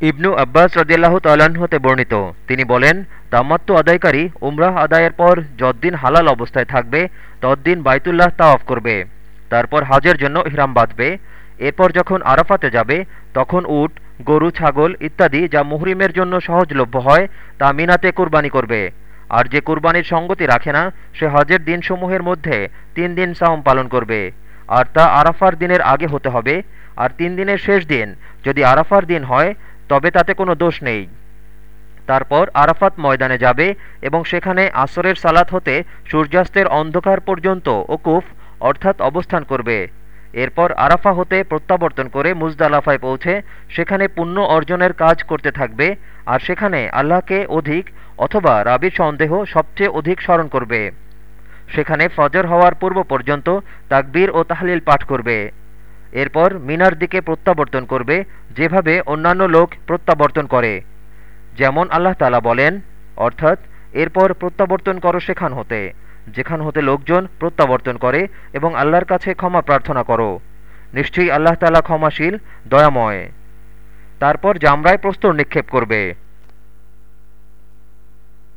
ইবনু আব্বাস রদিয়াল্লাহ হতে বর্ণিত। তিনি বলেন তামাত্ম আদায়কারী উমরাহ আদায়ের পর যদ্দিন হালাল অবস্থায় থাকবে তদ্দিন বাইতুল্লাহ তাওয়াফ করবে। তারপর হাজের জন্য ইহরাম বাঁধবে। এরপর যখন আরাফাতে যাবে, তখন উট, গরু, ছাগল ইত্যাদি যা মুহরিমের জন্য সহজলভ্য হয়, তা মিনাতে কুরবানি করবে। আর যে কুরবানির সঙ্গতি রাখে না, সে হজের দিনসমূহের মধ্যে তিন দিন সাওম পালন করবে। আর তা আরাফার দিনের আগে হতে হবে। আর তিন দিনের শেষ দিন যদি আরাফার দিন হয় তবে তাতে কোনো দোষ নেই। তারপর আরাফাত ময়দানে যাবে এবং সেখানে আসরের সালাত হতে সূর্যাস্তের অন্ধকার পর্যন্ত ওকুফ অর্থাৎ অবস্থান করবে। এরপর আরাফা হতে প্রত্যাবর্তন করে মুজদালাফায় পৌঁছে সেখানে পুণ্য অর্জনের কাজ করতে থাকবে আর সেখানে আল্লাহকে অধিক অথবা রাবির সন্দেহ সবচেয়ে অধিক স্মরণ করবে। সেখানে ফজর হওয়ার পূর্ব পর্যন্ত তাকবীর ও তাহলিল পাঠ করবে। এরপর মিনার দিকে প্রত্যাবর্তন করবে যেভাবে অন্যান্য লোক প্রত্যাবর্তন করে। যেমন আল্লাহ তালা বলেন, অর্থাৎ এরপর প্রত্যাবর্তন করো সেখান হতে, যেখান হতে লোকজন প্রত্যাবর্তন করে এবং আল্লাহর কাছে ক্ষমা প্রার্থনা করো। নিশ্চয়ই আল্লাহ তালা ক্ষমাশীল, দয়াময়। তারপর জামরায় প্রস্তর নিক্ষেপ করবে।